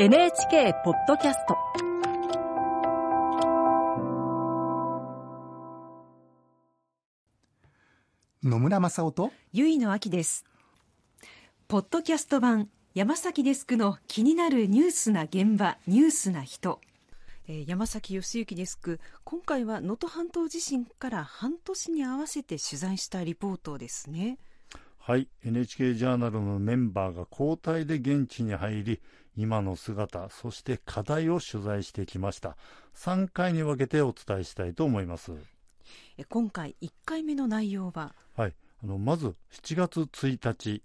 NHK ポッドキャスト。野村正夫とゆいのあきです。ポッドキャスト版山崎デスクの気になるニュースな現場ニュースな人。えー山崎義行デスク。今回は能登半島地震から半年に合わせて取材したリポートですねはい、NHK ジャーナルのメンバーが交代で現地に入り、今の姿、そして課題を取材してきました。3回に分けてお伝えしたいと思います。えー今回1回目の内容は？はい、あのまず7月1日、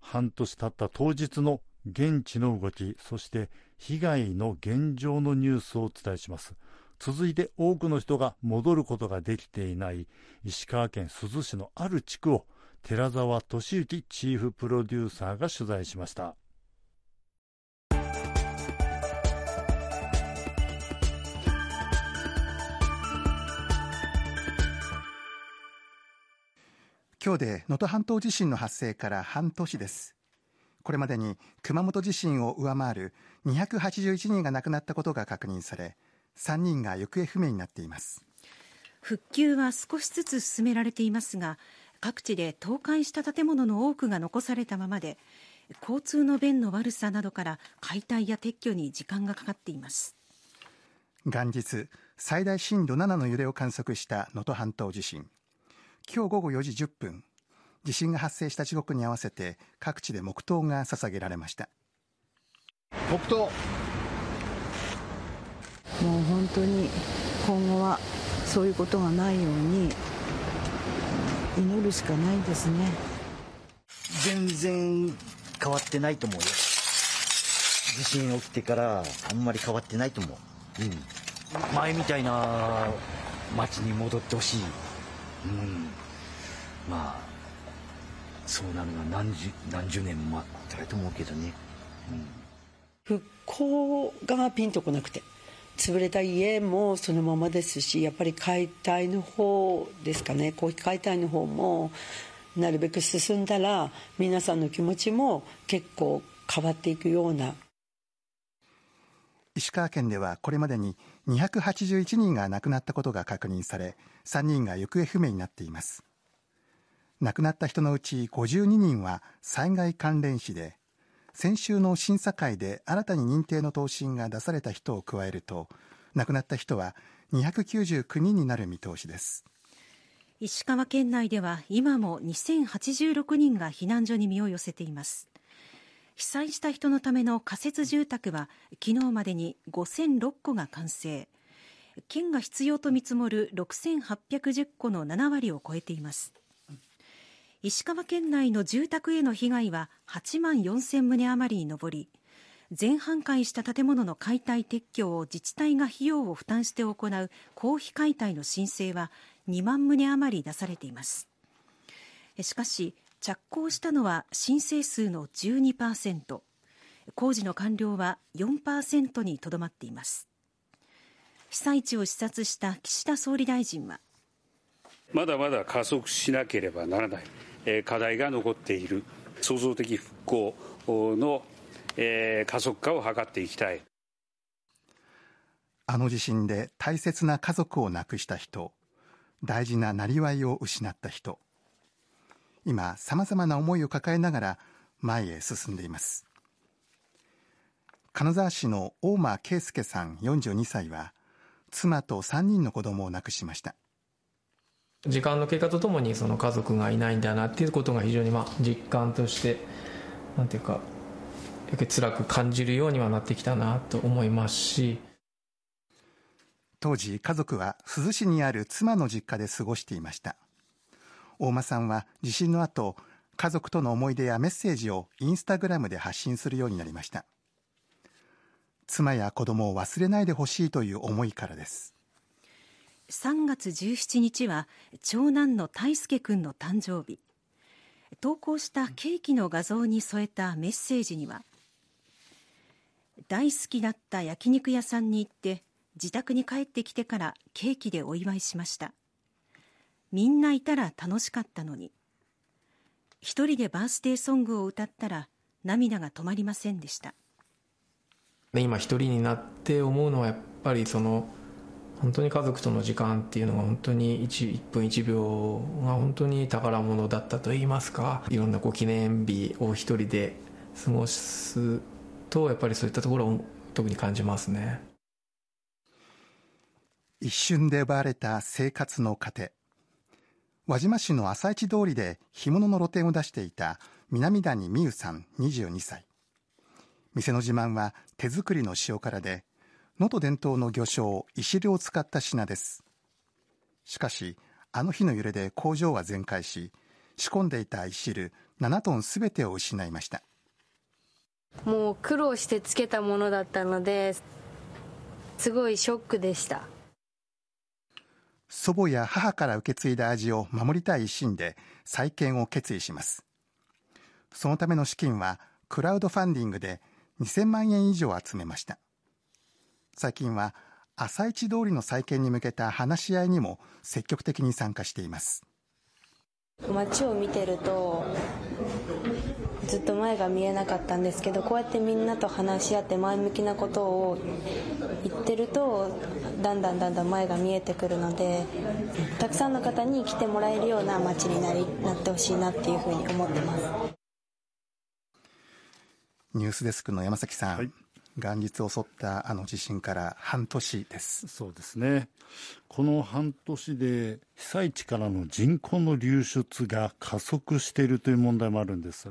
半年経った当日の現地の動き、そして被害の現状のニュースをお伝えします。続いて多くの人が戻ることができていない石川県珠洲市のある地区を寺澤俊之チーフプロデューサーが取材しました。今日で能登半島地震の発生から半年ですこれまでに熊本地震を上回る281人が亡くなったことが確認され3人が行方不明になっています復旧は少しずつ進められていますが各地で倒壊した建物の多くが残されたままで交通の便の悪さなどから解体や撤去に時間がかかっています。元日最大震度7の揺れを観測した能登半島地震。今日午後4時10分地震が発生した時刻に合わせて各地で黙祷が捧げられました。黙祷。もう本当に今後はそういうことがないように祈るしかないですね。全然変わってないと思うよ。地震起きてからあんまり変わってないと思う、うん、前みたいな街に戻ってほしい、うん、まあそうなるのは何十何十年も待ったらと思うけどね、復興がピンとこなくて潰れた家もそのままですしやっぱり解体の方ですかね。公費解体の方もなるべく進んだら皆さんの気持ちも結構変わっていくような。石川県ではこれまでに281人が亡くなったことが確認され3人が行方不明になっています。亡くなった人のうち52人は災害関連死で先週の審査会で新たに認定の答申が出された人を加えると亡くなった人は299人になる見通しです。石川県内では今も2086人が避難所に身を寄せています。被災した人のための仮設住宅は昨日までに5006戸が完成。県が必要と見積もる6810戸の7割を超えています。石川県内の住宅への被害は8万4000棟余りに上り全半壊した建物の解体撤去を自治体が費用を負担して行う公費解体の申請は2万棟余り出されています。しかし着工したのは申請数の12%工事の完了は4%にとどまっています。被災地を視察した岸田総理大臣はまだまだ加速しなければならない。課題が残っている。創造的復興のえー加速化を図っていきたい。あの地震で大切な家族を亡くした人大事ななりわいを失った人。今さまざまな思いを抱えながら前へ進んでいます。金沢市の大間圭介さん42歳は妻と3人の子供を亡くしました。時間の経過とともにその家族がいないんだなっていうことが非常にまあ実感としてなんていうかやっぱり辛く感じるようにはなってきたなと思いますし。当時家族は珠洲市にある妻の実家で過ごしていました。大間さんは地震の後家族との思い出やメッセージをインスタグラムで発信するようになりました。妻や子供を忘れないでほしいという思いからです。3月17日は長男の大輔くんの誕生日。投稿したケーキの画像に添えたメッセージには大好きだった焼肉屋さんに行って自宅に帰ってきてからケーキでお祝いしました。みんないたら楽しかったのに。一人でバースデーソングを歌ったら涙が止まりませんでした。今一人になって思うのはやっぱりその本当に家族との時間っていうのが本当に 1, 1分1秒が本当に宝物だったといいますかいろんなこう記念日を一人で過ごすとやっぱりそういったところを特に感じますね。一瞬で奪われた生活の糧。輪島市の朝市通りで干物の露店を出していた南谷美優さん22歳。店の自慢は手作りの塩辛で能登伝統の魚醤石榴を使った品です。しかしあの日の揺れで工場は全壊し仕込んでいた石榴7トンすべてを失いました。もう苦労してつけたものだったのですごいショックでした。祖母や母から受け継いだ味を守りたい一心で再建を決意します。そのための資金はクラウドファンディングで2000万円以上集めました最近は朝市通りの再建に向けた話し合いにも積極的に参加しています。街を見てるとずっと前が見えなかったんですけどこうやってみんなと話し合って前向きなことを言ってるとだんだんだんだん前が見えてくるのでたくさんの方に来てもらえるような街になりなってほしいなっていうふうに思ってます。ニュースデスクの山崎さん、はい元日襲ったあの地震から半年です。そうですね。この半年で被災地からの人口の流出が加速しているという問題もあるんです。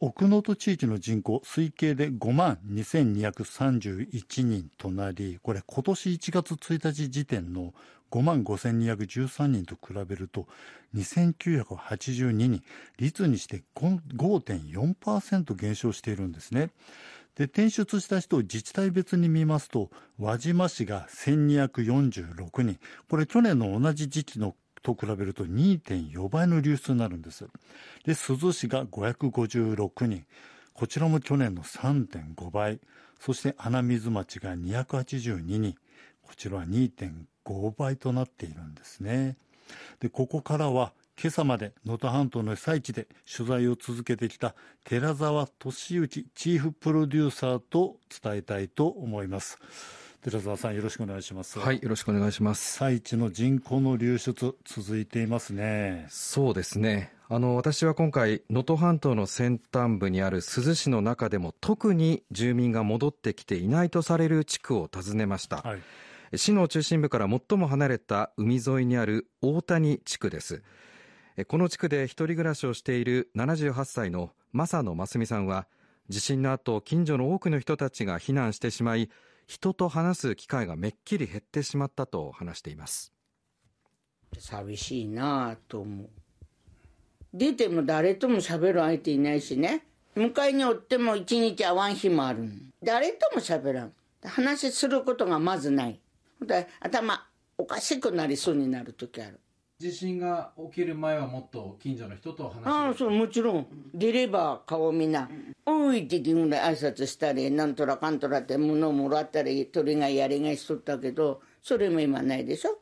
奥能登地域の人口推計で5万2231人となりこれ今年1月1日時点の5万5213人と比べると2982人率にして5.4%減少しているんですね。で転出した人を自治体別に見ますと輪島市が1246人。これ去年の同じ時期のと比べると2.4倍の流出になるんです。で珠洲市が556人。こちらも去年の3.5倍。そして穴水町が282人。こちらは2.5倍となっているんですね。でここからは今朝まで能登半島の被災地で取材を続けてきた寺澤俊之チーフプロデューサーと伝えたいと思います。寺澤さんよろしくお願いします。はいよろしくお願いします。被災地の人口の流出続いていますね。そうですね。あの私は今回能登半島の先端部にある珠洲市の中でも特に住民が戻ってきていないとされる地区を訪ねました、はい、市の中心部から最も離れた海沿いにある大谷地区ですこの地区で一人暮らしをしている78歳の正野真澄さんは地震の後近所の多くの人たちが避難してしまい人と話す機会がめっきり減ってしまったと話しています。寂しいなあと思う。出ても誰とも喋る相手いないしね。迎えにおっても一日会わん日もある誰とも喋らん。話することがまずない。頭おかしくなりそうになる時ある。地震が起きる前はもっと近所の人と話ああそうもちろん。出れば顔みんな「おい」ってぐらい挨拶したりなんとらかんとらって物をもらったり鳥がやりがいしとったけどそれも今ないでしょ。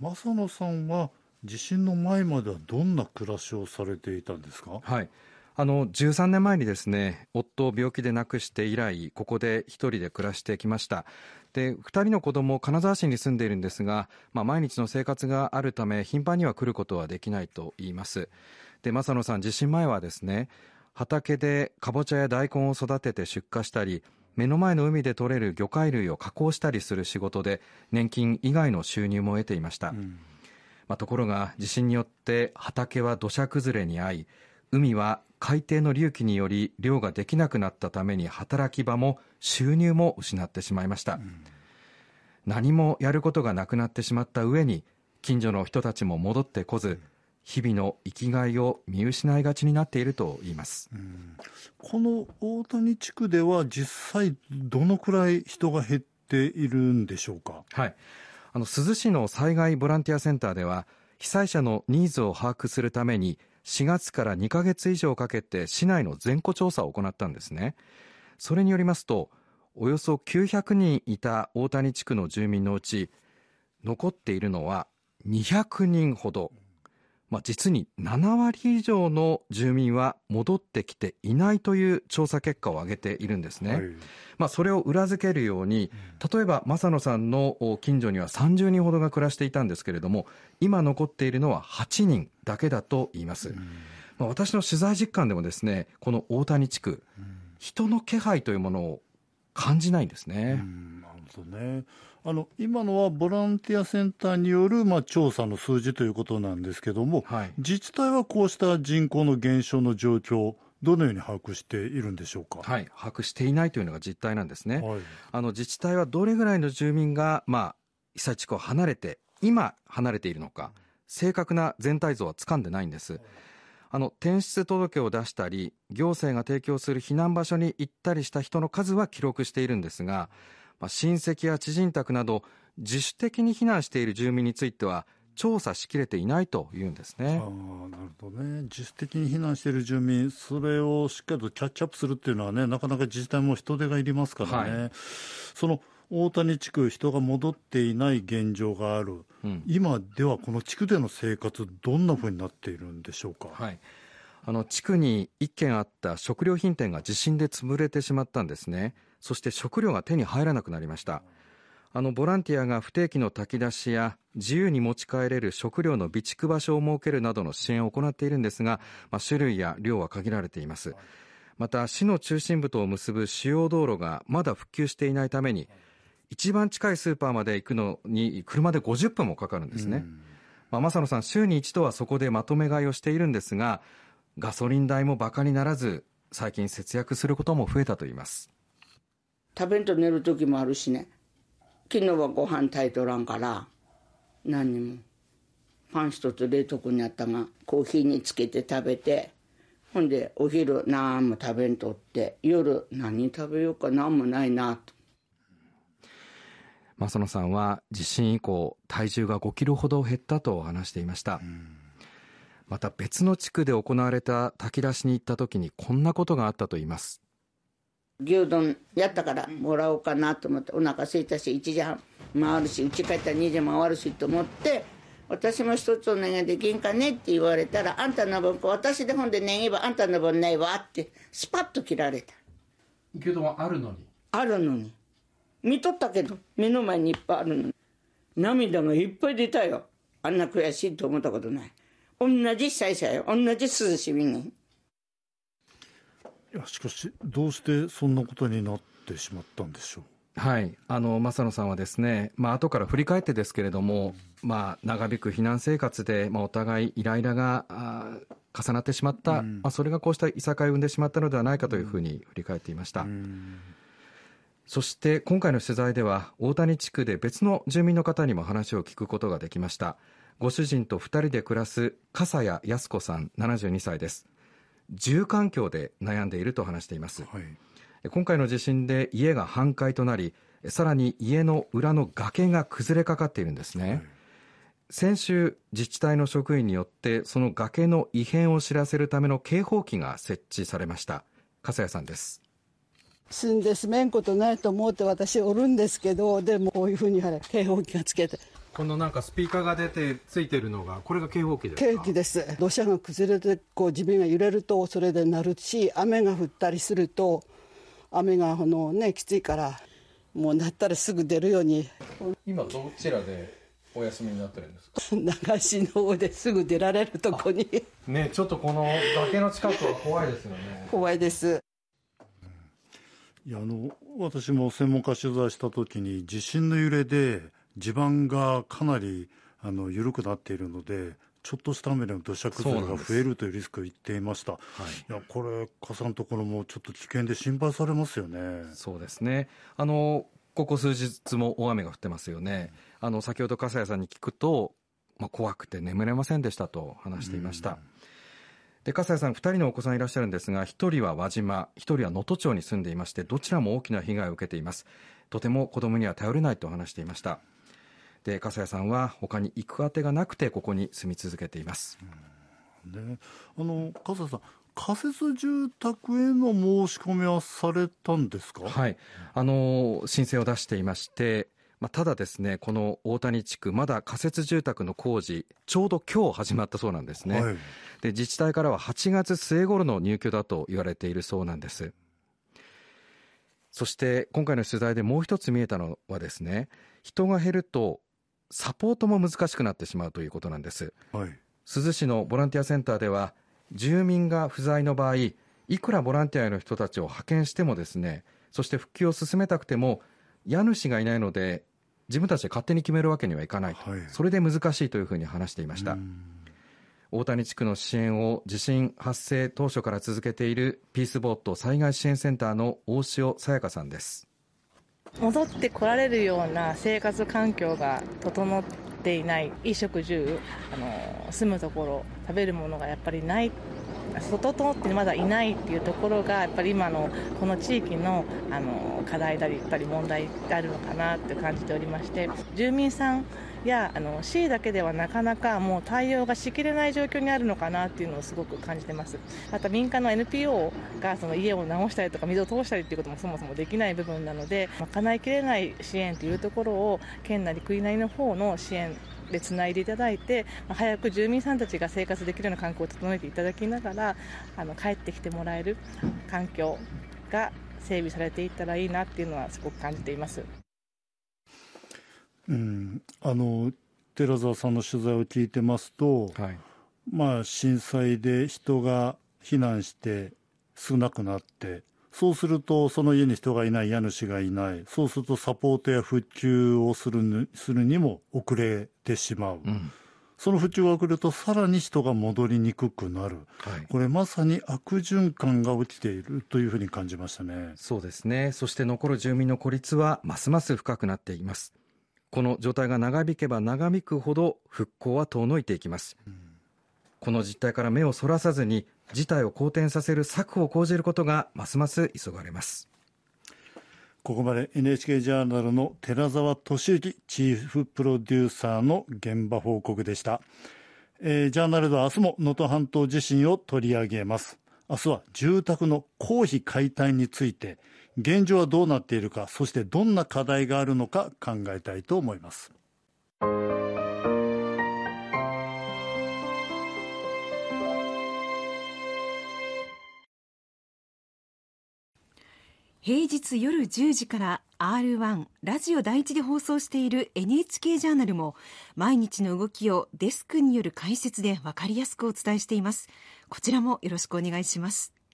正野さんは地震の前まではどんな暮らしをされていたんですか？はいあの13年前にですね夫を病気で亡くして以来ここで一人で暮らしてきました。で2人の子供金沢市に住んでいるんですが、まあ、毎日の生活があるため頻繁には来ることはできないと言います。で正野さん地震前はですね畑でかぼちゃや大根を育てて出荷したり目の前の海で取れる魚介類を加工したりする仕事で年金以外の収入も得ていました、うん、まあ、ところが地震によって畑は土砂崩れに遭い海は海底の隆起により漁ができなくなったために働き場も収入も失ってしまいました、うん、何もやることがなくなってしまった上に近所の人たちも戻ってこず日々の生きがいを見失いがちになっていると言います、うん、この大谷地区では実際どのくらい人が減っているんでしょうか？はい。あの珠洲市の災害ボランティアセンターでは被災者のニーズを把握するために4月から2ヶ月以上かけて市内の全戸調査を行ったんですね。それによりますとおよそ900人いた大谷地区の住民のうち残っているのは200人ほど。まあ、実に7割以上の住民は戻ってきていないという調査結果を挙げているんですね、はい、まあ、それを裏付けるように例えば正野さんの近所には30人ほどが暮らしていたんですけれども今残っているのは8人だけだと言います、まあ、私の取材実感でもですねこの大谷地区人の気配というものを感じないんですね。なるほどねあの今のはボランティアセンターによる、まあ、調査の数字ということなんですけども、はい、自治体はこうした人口の減少の状況どのように把握しているんでしょうか、はい、把握していないというのが実態なんですね、はい、あの自治体はどれぐらいの住民が、まあ、被災地区を離れて今離れているのか正確な全体像はつかんでないんです、あの転出届を出したり行政が提供する避難場所に行ったりした人の数は記録しているんですが、まあ、親戚や知人宅など自主的に避難している住民については調査しきれていないというんですね。あなるほどね。自主的に避難している住民、それをしっかりとキャッチアップするっていうのはね、なかなか自治体も人手がいりますからね。はい、その大谷地区、人が戻っていない現状がある、うん、今ではこの地区での生活、どんなふうになっているんでしょうか？はいあの地区に1軒あった食料品店が地震で潰れてしまったんですね。そして食料が手に入らなくなりました。あのボランティアが不定期の炊き出しや自由に持ち帰れる食料の備蓄場所を設けるなどの支援を行っているんですが、まあ、種類や量は限られています。また市の中心部とを結ぶ主要道路がまだ復旧していないために一番近いスーパーまで行くのに車で50分もかかるんですね、まあ、正野さん週に一度はそこでまとめ買いをしているんですがガソリン代もバカにならず最近節約することも増えたといいます食べんと寝る時もあるしね。昨日はご飯炊いとらんから何にも。パン一つ冷凍庫にあったがコーヒーにつけて食べてほんでお昼何も食べんとって夜何食べようか何もないなと。正野さんは地震以降体重が5キロほど減ったと話していました、また別の地区で行われた炊き出しに行った時にこんなことがあったといいます。牛丼やったからもらおうかなと思ってお腹空いたし1時半回るし家帰ったら2時回るしと思って私も一つお願いできんかねって言われたらあんたの分私でほんでねえばあんたの分ないわってスパッと切られた。牛丼はあるのに？あるのに。見とったけど目の前にいっぱいあるのに。涙がいっぱい出たよ。あんな悔しいと思ったことない。同じ被災者よ。同じ涼しみにいやしかし、どうしてそんなことになってしまったんでしょう？はい、あの正野さんはですね、まあ後から振り返ってですけれども、まあ、長引く避難生活で、まあ、お互いイライラが重なってしまった、うん、まあ、それがこうしたいさかいを生んでしまったのではないかというふうに振り返っていました。うん、そして今回の取材では大谷地区で別の住民の方にも話を聞くことができました。ご主人と2人で暮らす笠谷靖子さん72歳です住環境で悩んでいると話しています、はい、今回の地震で家が半壊となりさらに家の裏の崖が崩れかかっているんですね、はい、先週自治体の職員によってその崖の異変を知らせるための警報器が設置されました。笠谷さんです。住んで住めんことないと思って私おるんですけどでもこういうふうに警報器がつけてこのなんかスピーカーが出てついてるのがこれが警報器ですか？警報器です。土砂が崩れてこう地面が揺れるとそれで鳴るし雨が降ったりすると雨がこのねきついからもう鳴ったらすぐ出るように。今どちらでお休みになってるんですか？流しの方ですぐ出られるとこに。ねちょっとこの崖の近くは怖いですよね。怖いです。いやあの私も専門家取材した時に地震の揺れで地盤がかなりあの緩くなっているのでちょっとした雨でも土砂崩れが増えるというリスクを言っていました。はい、いやこれ火山のところもちょっと危険で心配されますよね。そうですね。あのここ数日も大雨が降ってますよね。うん、あの先ほど笠谷さんに聞くと、まあ怖くて眠れませんでしたと話していました。うんで笠谷さん、2人のお子さんいらっしゃるんですが、1人は輪島、1人は能登町に住んでいまして、どちらも大きな被害を受けています。とても子供には頼れないと話していました。で笠谷さんは他に行くあてがなくてここに住み続けています。であの笠谷さん仮設住宅への申し込みはされたんですか？はい。あの申請を出していましてまあ、ただですねこの大谷地区まだ仮設住宅の工事ちょうど今日始まったそうなんですね、はい、で自治体からは8月末頃の入居だと言われているそうなんです。そして今回の取材でもう一つ見えたのはですね人が減るとサポートも難しくなってしまうということなんです、はい、珠洲市のボランティアセンターでは住民が不在の場合いくらボランティアの人たちを派遣してもですねそして復旧を進めたくても家主がいないので自分たちで勝手に決めるわけにはいかないと、はい、それで難しいというふうに話していました。大谷地区の支援を地震発生当初から続けているピースボート災害支援センターの大塩さやかさんです戻ってこられるような生活環境が整っていない衣食住あの住むところ食べるものがやっぱりない整ってまだいないっていうところがやっぱり今のこの地域のあの課題だりやっぱり問題であるのかなって感じておりまして住民さんやあの市だけではなかなかもう対応がしきれない状況にあるのかなっていうのをすごく感じてますまた民間の NPO がその家を直したりとか水を通したりっていうこともそもそもできない部分なので賄いきれない支援というところを県なり国なりの方の支援でつないでいただいて、ま早く住民さんたちが生活できるような環境を整えていただきながらあの帰ってきてもらえる環境が整備されていったらいいなっていうのはすごく感じています。うん、あの寺澤さんの取材を聞いてますと、はい、まあ震災で人が避難して少なくなってそうするとその家に人がいない家主がいない。そうするとサポートや復旧をするするにも遅れてしまう、うん、その復旧が遅れるとさらに人が戻りにくくなる、はい、これまさに悪循環が起きているというふうに感じましたね。そうですね。そして残る住民の孤立はますます深くなっていますこの状態が長引けば長引くほど復興は遠のいていきます、うん、この実態から目をそらさずに事態を好転させる策を講じることがますます急がれます。ここまで NHK ジャーナルの寺澤俊之チーフプロデューサーの現場報告でした、えー、ジャーナルでは明日も能登半島地震を取り上げます。明日は住宅の公費解体について現状はどうなっているかそしてどんな課題があるのか考えたいと思います。平日夜10時から R1 ラジオ第一で放送している NHK ジャーナルも毎日の動きをデスクによる解説で分かりやすくお伝えしています。こちらもよろしくお願いします。